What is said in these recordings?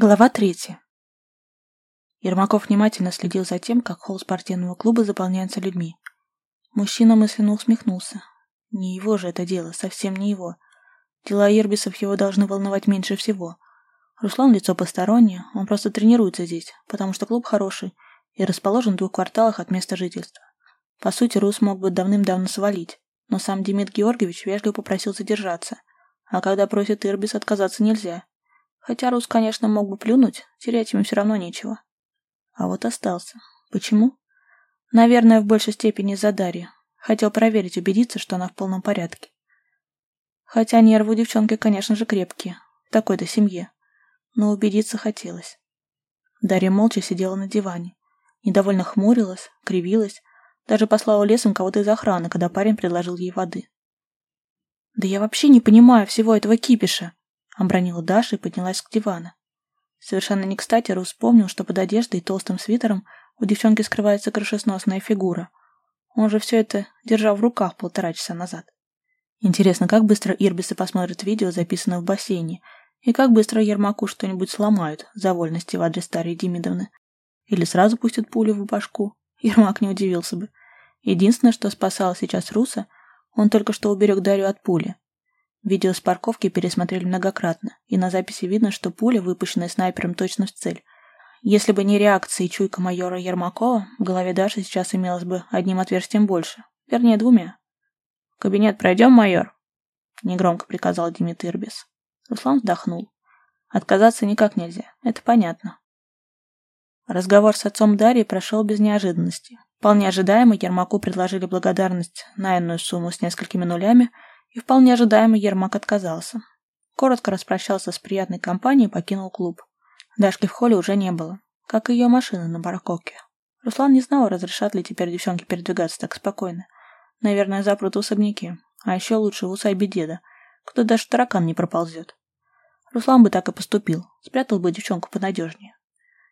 Глава третья. Ермаков внимательно следил за тем, как холл спортивного клуба заполняется людьми. Мужчина мысленно усмехнулся. Не его же это дело, совсем не его. Дела Ирбисов его должны волновать меньше всего. Руслан лицо постороннее, он просто тренируется здесь, потому что клуб хороший и расположен в двух кварталах от места жительства. По сути, Рус мог бы давным-давно свалить, но сам Демид Георгиевич вежливо попросил задержаться. А когда просит Ирбис, отказаться нельзя. Хотя Рус, конечно, мог бы плюнуть, терять ему все равно нечего. А вот остался. Почему? Наверное, в большей степени из-за Дарьи. Хотел проверить, убедиться, что она в полном порядке. Хотя нервы у девчонки, конечно же, крепкие. В такой-то семье. Но убедиться хотелось. Дарья молча сидела на диване. Недовольно хмурилась, кривилась. Даже послала лесом кого-то из охраны, когда парень предложил ей воды. «Да я вообще не понимаю всего этого кипиша!» Обронила Даша и поднялась к дивану. Совершенно не кстати Рус вспомнил, что под одеждой и толстым свитером у девчонки скрывается крышесносная фигура. Он же все это держал в руках полтора часа назад. Интересно, как быстро Ирбисы посмотрят видео, записанное в бассейне, и как быстро Ермаку что-нибудь сломают за вольности в адрес старой Демидовны. Или сразу пустят пулю в башку. Ермак не удивился бы. Единственное, что спасало сейчас Руса, он только что уберег Дарью от пули. Видео с парковки пересмотрели многократно, и на записи видно, что пуля, выпущенная снайпером, точно в цель. Если бы не реакция и чуйка майора Ермакова, в голове Даши сейчас имелось бы одним отверстием больше. Вернее, двумя. «В кабинет пройдем, майор?» Негромко приказал Демид Ирбис. Руслан вздохнул. Отказаться никак нельзя, это понятно. Разговор с отцом Дарьи прошел без неожиданности. Вполне ожидаемо Ермаку предложили благодарность на иную сумму с несколькими нулями – и вполне ожидаемо Ермак отказался. Коротко распрощался с приятной компанией и покинул клуб. Дашки в холле уже не было, как и ее машины на барахолке. Руслан не знал, разрешат ли теперь девчонки передвигаться так спокойно. Наверное, запрут в особняке, а еще лучше в усадьбе деда, кто даже таракан не проползет. Руслан бы так и поступил, спрятал бы девчонку понадежнее.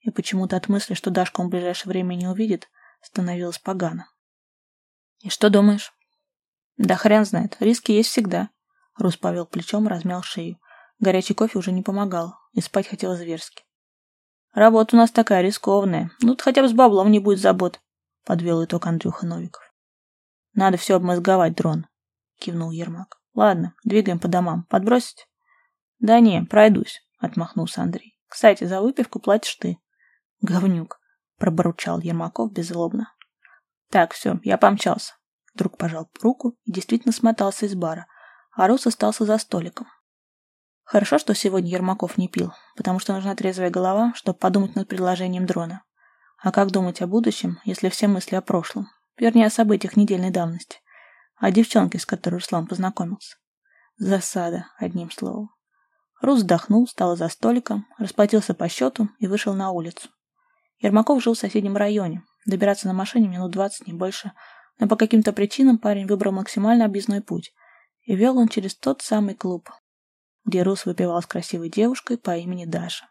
И почему-то от мысли, что Дашку он в ближайшее время не увидит, становилось погано. «И что думаешь?» Да хрен знает, риски есть всегда. Рус повел плечом, размял шею. Горячий кофе уже не помогал, и спать хотел зверски. Работа у нас такая рискованная. Ну, хотя бы с баблом не будет забот, подвел итог Андрюха Новиков. Надо все обмозговать, дрон, кивнул Ермак. Ладно, двигаем по домам. Подбросить? Да не, пройдусь, отмахнулся Андрей. Кстати, за выпивку платишь ты. Говнюк, проборчал Ермаков беззлобно. Так, все, я помчался. Друг пожал руку и действительно смотался из бара, а Рус остался за столиком. Хорошо, что сегодня Ермаков не пил, потому что нужна трезвая голова, чтобы подумать над предложением дрона. А как думать о будущем, если все мысли о прошлом? Вернее, о событиях недельной давности. О девчонке, с которой Руслан познакомился. Засада, одним словом. Рус вздохнул, встал за столиком, расплатился по счету и вышел на улицу. Ермаков жил в соседнем районе. Добираться на машине минут двадцать, не больше – но по каким-то причинам парень выбрал максимально объездной путь, и вел он через тот самый клуб, где Рус выпивал с красивой девушкой по имени Даша.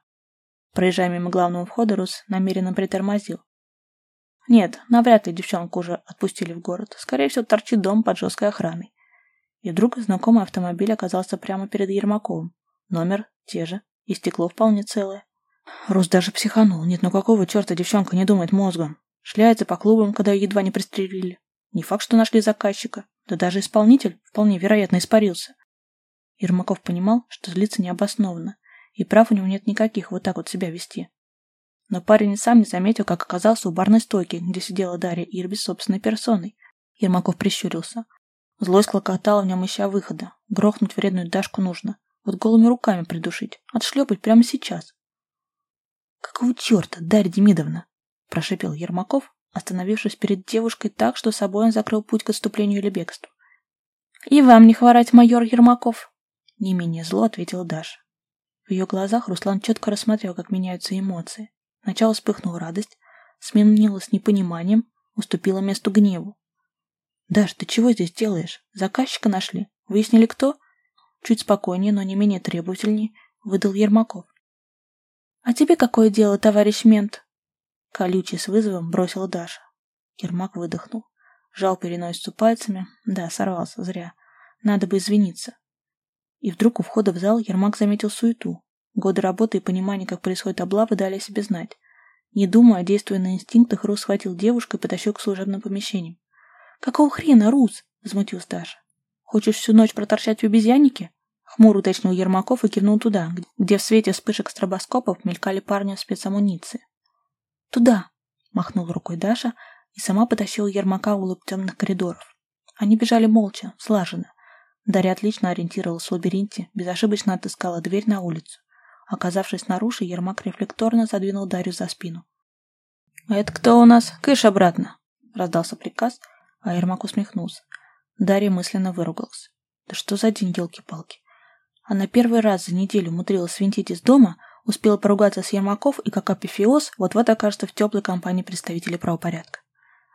Проезжая мимо главного входа, Рус намеренно притормозил. Нет, навряд ли девчонку уже отпустили в город. Скорее всего, торчит дом под жесткой охраной. И вдруг знакомый автомобиль оказался прямо перед Ермаковым. Номер те же, и стекло вполне целое. Рус даже психанул. Нет, ну какого черта девчонка не думает мозгом? Шляется по клубам, когда едва не пристрелили. Не факт, что нашли заказчика, да даже исполнитель вполне вероятно испарился. Ермаков понимал, что злиться необоснованно, и прав у него нет никаких вот так вот себя вести. Но парень и сам не заметил, как оказался у барной стойки, где сидела Дарья Ирбис собственной персоной. Ермаков прищурился. Злость клокотала в нем ища выхода. Грохнуть вредную Дашку нужно. Вот голыми руками придушить. Отшлепать прямо сейчас. «Какого черта, Дарья Демидовна?» – прошипел Ермаков, остановившись перед девушкой так, что собой он закрыл путь к отступлению или бегству. «И вам не хворать, майор Ермаков!» Не менее зло ответил Даша. В ее глазах Руслан четко рассмотрел, как меняются эмоции. Сначала вспыхнула радость, сменилась непониманием, уступила месту гневу. «Даш, ты чего здесь делаешь? Заказчика нашли? Выяснили, кто?» Чуть спокойнее, но не менее требовательнее, выдал Ермаков. «А тебе какое дело, товарищ мент?» Колючий с вызовом бросила Даша. Ермак выдохнул. Жал переносицу пальцами. Да, сорвался, зря. Надо бы извиниться. И вдруг у входа в зал Ермак заметил суету. Годы работы и понимания, как происходит облава, дали о себе знать. Не думая, действуя на инстинктах, Рус схватил девушку и потащил к служебным помещениям. «Какого хрена, Рус?» — возмутилась Даша. «Хочешь всю ночь проторчать в обезьяннике?» Хмур уточнил Ермаков и кивнул туда, где в свете вспышек стробоскопов мелькали парни в спецамуниции. «Туда!» — махнул рукой Даша и сама потащила Ермака улыб темных коридоров. Они бежали молча, слаженно. Дарья отлично ориентировалась в лабиринте, безошибочно отыскала дверь на улицу. Оказавшись снаружи, Ермак рефлекторно задвинул Дарью за спину. «Это кто у нас? Кыш обратно!» — раздался приказ, а Ермак усмехнулся. Дарья мысленно выругалась. «Да что за день, елки-палки!» Она первый раз за неделю умудрилась свинтить из дома, успела поругаться с Ермаков и, как апифиоз, вот-вот окажется в теплой компании представителей правопорядка.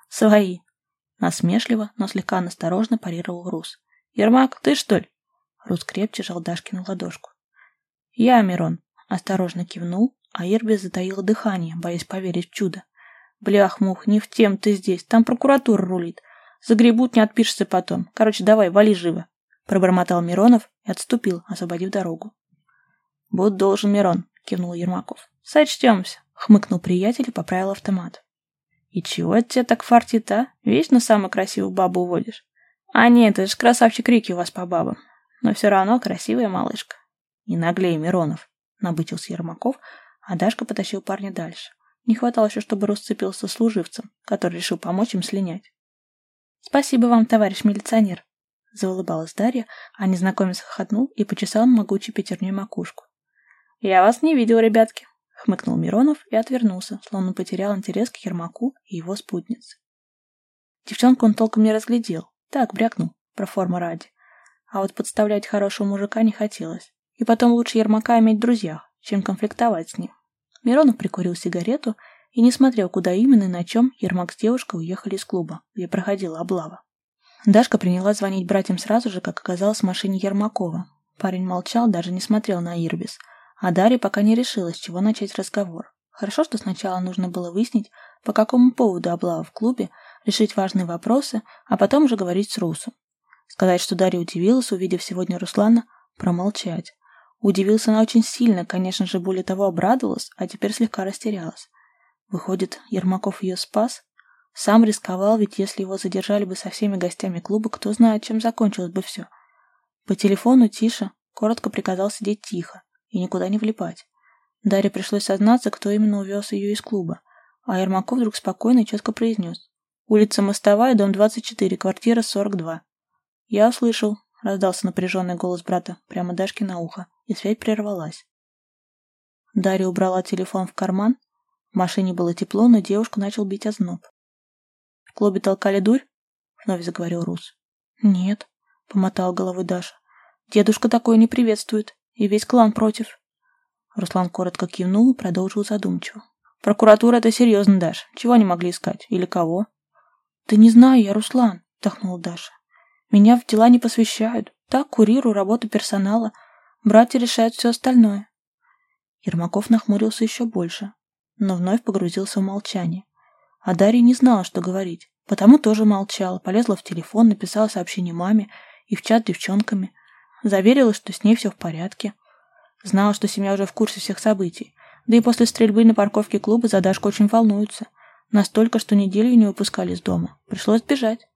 «Свои!» Насмешливо, но слегка насторожно парировал Рус. «Ермак, ты что ли?» Рус крепче жал Дашкину ладошку. «Я, Мирон», — осторожно кивнул, а Ирби затаила дыхание, боясь поверить в чудо. «Блях-мух, не в тем ты здесь, там прокуратура рулит. Загребут, не отпишешься потом. Короче, давай, вали живо», — пробормотал Миронов и отступил, освободив дорогу. «Будь должен, Мирон», — кивнул Ермаков. «Сочтемся», — хмыкнул приятель и поправил автомат. «И чего это тебе так фартит, а? Вечно самую красивую бабу уводишь?» «А нет, это же красавчик Рики у вас по бабам. Но все равно красивая малышка». «Не наглей, Миронов», — набытился Ермаков, а Дашка потащил парня дальше. Не хватало еще, чтобы расцепился с служивцем, который решил помочь им слинять. «Спасибо вам, товарищ милиционер», — заулыбалась Дарья, а незнакомец хохотнул и почесал могучей пятерней макушку. «Я вас не видел, ребятки», — хмыкнул Миронов и отвернулся, словно потерял интерес к Ермаку и его спутнице. Девчонку он толком не разглядел, так, брякнул, про форму ради. А вот подставлять хорошего мужика не хотелось. И потом лучше Ермака иметь в друзьях, чем конфликтовать с ним. Миронов прикурил сигарету и не смотрел, куда именно и на чем Ермак с девушкой уехали из клуба, где проходила облава. Дашка приняла звонить братьям сразу же, как оказалось в машине Ермакова. Парень молчал, даже не смотрел на Ирбис, а Дарья пока не решила, с чего начать разговор. Хорошо, что сначала нужно было выяснить, по какому поводу облава в клубе, решить важные вопросы, а потом уже говорить с Русом. Сказать, что Дарья удивилась, увидев сегодня Руслана, промолчать. Удивился она очень сильно, конечно же, более того, обрадовалась, а теперь слегка растерялась. Выходит, Ермаков ее спас? Сам рисковал, ведь если его задержали бы со всеми гостями клуба, кто знает, чем закончилось бы все. По телефону Тиша коротко приказал сидеть тихо и никуда не влипать. Дарье пришлось сознаться, кто именно увез ее из клуба, а Ермаков вдруг спокойно и четко произнес. «Улица Мостовая, дом 24, квартира 42». «Я услышал», — раздался напряженный голос брата прямо Дашке на ухо и связь прервалась. Дарья убрала телефон в карман. В машине было тепло, но девушку начал бить озноб. «В клубе толкали дурь?» — вновь заговорил Рус. «Нет», — помотала головой Даша. «Дедушка такое не приветствует, и весь клан против». Руслан коротко кивнул и продолжил задумчиво. «Прокуратура — это серьезно, Даш. Чего они могли искать? Или кого?» «Да не знаю я, Руслан», — вздохнула Даша. «Меня в дела не посвящают. Так курирую работу персонала. Братья решают все остальное. Ермаков нахмурился еще больше, но вновь погрузился в молчание. А Дарья не знала, что говорить, потому тоже молчала, полезла в телефон, написала сообщение маме и в чат девчонками. Заверила, что с ней все в порядке. Знала, что семья уже в курсе всех событий. Да и после стрельбы на парковке клуба за очень волнуются. Настолько, что неделю не выпускали из дома. Пришлось бежать.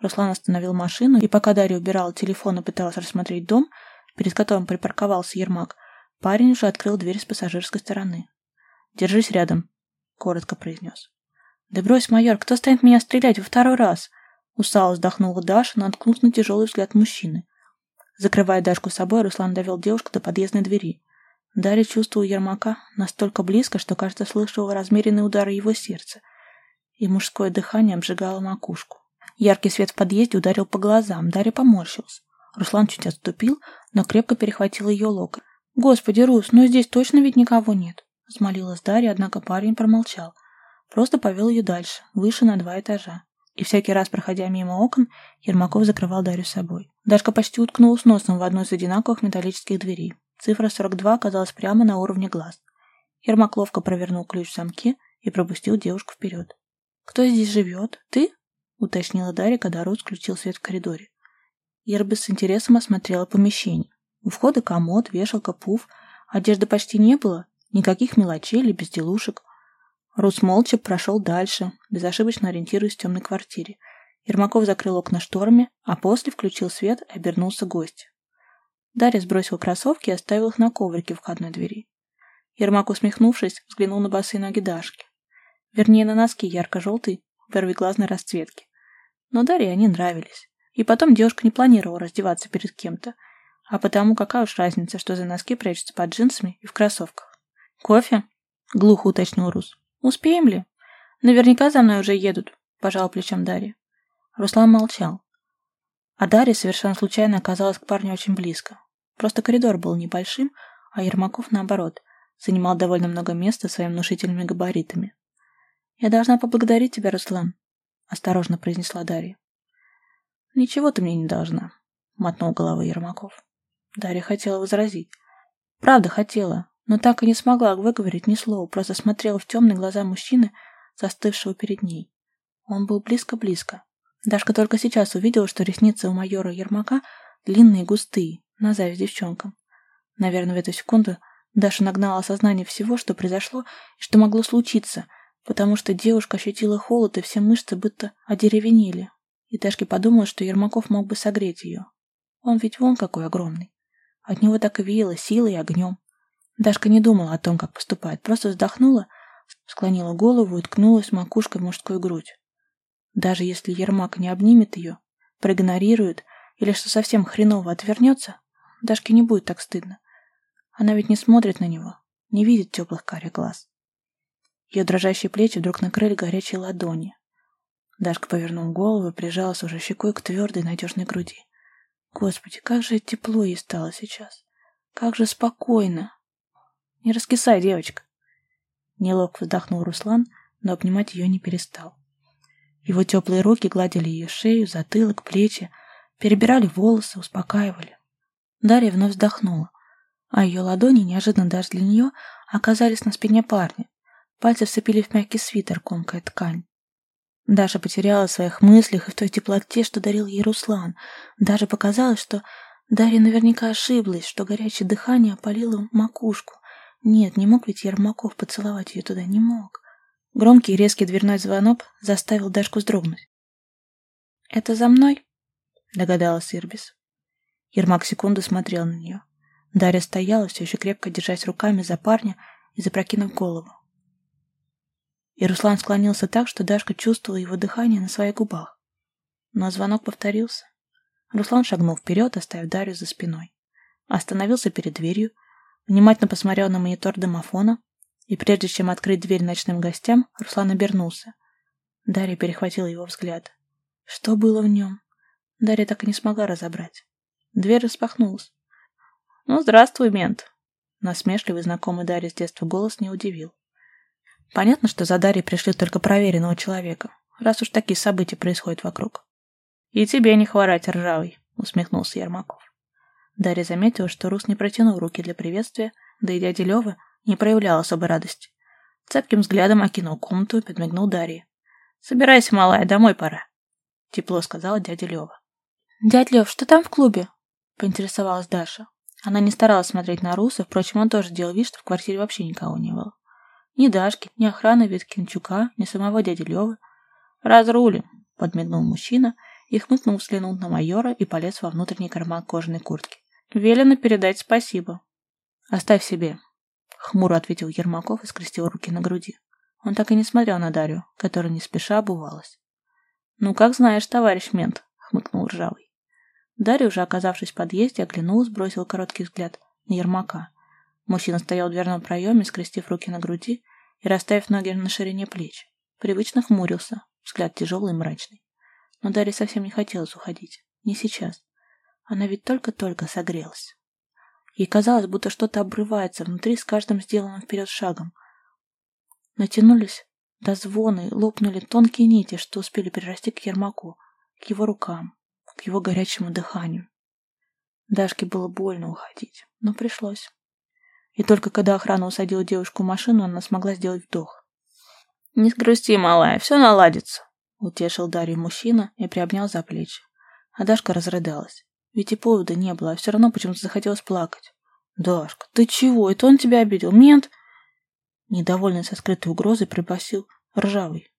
Руслан остановил машину, и пока Дарья убирала телефон и пыталась рассмотреть дом, перед которым припарковался Ермак, парень уже открыл дверь с пассажирской стороны. «Держись рядом», — коротко произнес. «Да брось, майор, кто станет меня стрелять во второй раз?» Устало вздохнула Даша, наткнув на тяжелый взгляд мужчины. Закрывая Дашку с собой, Руслан довел девушку до подъездной двери. Дарья чувствовала Ермака настолько близко, что, кажется, слышала размеренные удары его сердца, и мужское дыхание обжигало макушку. Яркий свет в подъезде ударил по глазам, Дарья поморщилась. Руслан чуть отступил, но крепко перехватил ее локоть. «Господи, Рус, ну здесь точно ведь никого нет!» Взмолилась Дарья, однако парень промолчал. Просто повел ее дальше, выше на два этажа. И всякий раз, проходя мимо окон, Ермаков закрывал Дарью собой. Дашка почти уткнулась носом в одну из одинаковых металлических дверей. Цифра 42 оказалась прямо на уровне глаз. Ермак ловко провернул ключ в замке и пропустил девушку вперед. «Кто здесь живет? Ты?» — уточнила Дарья, когда Рус включил свет в коридоре. Ербис с интересом осмотрела помещение. У входа комод, вешалка, пуф, Одежды почти не было, никаких мелочей или безделушек. Рус молча прошел дальше, безошибочно ориентируясь в темной квартире. Ермаков закрыл окна шторами, а после включил свет и обернулся гость. Дарья сбросил кроссовки и оставил их на коврике входной двери. Ермак, усмехнувшись, взглянул на босые ноги Дашки. Вернее, на носки ярко-желтой, первоглазной расцветки. Но Дарье они нравились. И потом девушка не планировала раздеваться перед кем-то. А потому какая уж разница, что за носки прячутся под джинсами и в кроссовках. «Кофе?» — глухо уточнил Рус. «Успеем ли?» «Наверняка за мной уже едут», — пожал плечом Дарья. Руслан молчал. А Дарья совершенно случайно оказалась к парню очень близко. Просто коридор был небольшим, а Ермаков, наоборот, занимал довольно много места своими внушительными габаритами. «Я должна поблагодарить тебя, Руслан», — осторожно произнесла Дарья. «Ничего ты мне не должна», — мотнул головой Ермаков. Дарья хотела возразить. Правда хотела, но так и не смогла выговорить ни слова, просто смотрела в темные глаза мужчины, застывшего перед ней. Он был близко-близко. Дашка только сейчас увидела, что ресницы у майора Ермака длинные и густые, на зависть девчонкам. Наверное, в эту секунду Даша нагнала осознание всего, что произошло и что могло случиться, потому что девушка ощутила холод, и все мышцы будто одеревенели. И Дашке подумала, что Ермаков мог бы согреть ее. Он ведь вон какой огромный. От него так и веяло силой и огнем. Дашка не думала о том, как поступает, просто вздохнула, склонила голову и ткнулась макушкой в мужскую грудь. Даже если Ермак не обнимет ее, проигнорирует или что совсем хреново отвернется, Дашке не будет так стыдно. Она ведь не смотрит на него, не видит теплых карих глаз. Ее дрожащие плечи вдруг накрыли горячие ладони. Дашка повернула голову и прижалась уже щекой к твердой надежной груди. Господи, как же тепло ей стало сейчас. Как же спокойно. Не раскисай, девочка. Неловко вздохнул Руслан, но обнимать ее не перестал. Его теплые руки гладили ее шею, затылок, плечи, перебирали волосы, успокаивали. Дарья вновь вздохнула, а ее ладони, неожиданно даже для нее, оказались на спине парня. Пальцы вцепили в мягкий свитер, комкая ткань. Даша потеряла в своих мыслях и в той теплоте, что дарил ей Руслан. Даже показалось, что Дарья наверняка ошиблась, что горячее дыхание опалило макушку. Нет, не мог ведь Ермаков поцеловать ее туда, не мог. Громкий и резкий дверной звонок заставил Дашку вздрогнуть. «Это за мной?» — догадалась Ирбис. Ермак секунду смотрел на нее. Дарья стояла, все еще крепко держась руками за парня и запрокинув голову. И Руслан склонился так, что Дашка чувствовала его дыхание на своих губах. Но звонок повторился. Руслан шагнул вперед, оставив Дарью за спиной. Остановился перед дверью, внимательно посмотрел на монитор домофона, и прежде чем открыть дверь ночным гостям, Руслан обернулся. Дарья перехватила его взгляд. Что было в нем? Дарья так и не смогла разобрать. Дверь распахнулась. «Ну, здравствуй, мент!» Насмешливый знакомый Дарья с детства голос не удивил. Понятно, что за Дарьей пришли только проверенного человека, раз уж такие события происходят вокруг. «И тебе не хворать, ржавый!» — усмехнулся Ермаков. Дарья заметила, что Рус не протянул руки для приветствия, да и дядя Лёва не проявлял особой радости. Цепким взглядом окинул комнату и подмигнул Дарье. «Собирайся, малая, домой пора», — тепло сказала дядя Лёва. «Дядь Лёв, что там в клубе?» — поинтересовалась Даша. Она не старалась смотреть на Руса, впрочем, он тоже делал вид, что в квартире вообще никого не было. Ни Дашки, ни охраны Виткинчука, ни самого дяди Лёвы. «Разрулим», — подмигнул мужчина и, хмыкнул, взглянул на майора и полез во внутренний карман кожаной куртки. «Велено передать спасибо». «Оставь себе», — хмуро ответил Ермаков и скрестил руки на груди. Он так и не смотрел на Дарью, которая не спеша обувалась. «Ну, как знаешь, товарищ мент», — хмыкнул Ржавый. Дарья, уже оказавшись в подъезде, оглянулась, бросил короткий взгляд на Ермака. Мужчина стоял в дверном проеме, скрестив руки на груди и расставив ноги на ширине плеч. Привычно хмурился, взгляд тяжелый и мрачный. Но Дарья совсем не хотелось уходить. Не сейчас. Она ведь только-только согрелась. Ей казалось, будто что-то обрывается внутри с каждым сделанным вперед шагом. Натянулись до звона и лопнули тонкие нити, что успели прирасти к Ермаку, к его рукам, к его горячему дыханию. Дашке было больно уходить, но пришлось. И только когда охрана усадила девушку в машину, она смогла сделать вдох. «Не грусти, малая, все наладится», — утешил Дарью мужчина и приобнял за плечи. А Дашка разрыдалась. Ведь и повода не было, а все равно почему-то захотелось плакать. «Дашка, ты чего? Это он тебя обидел? Мент?» Недовольный со скрытой угрозой припасил ржавый.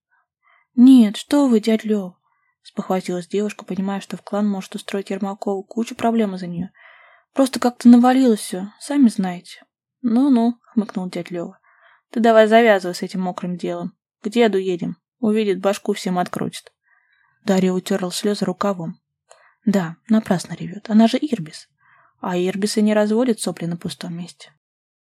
«Нет, что вы, дядь Лев!» Спохватилась девушка, понимая, что в клан может устроить Ермакову кучу проблем из-за нее. «Просто как-то навалилось все, сами знаете». «Ну-ну», — хмыкнул дядь Лева. «Ты давай завязывай с этим мокрым делом. К деду едем. Увидит, башку всем открутит». Дарья утерла слезы рукавом. «Да, напрасно ревет. Она же Ирбис. А Ирбисы не разводят сопли на пустом месте.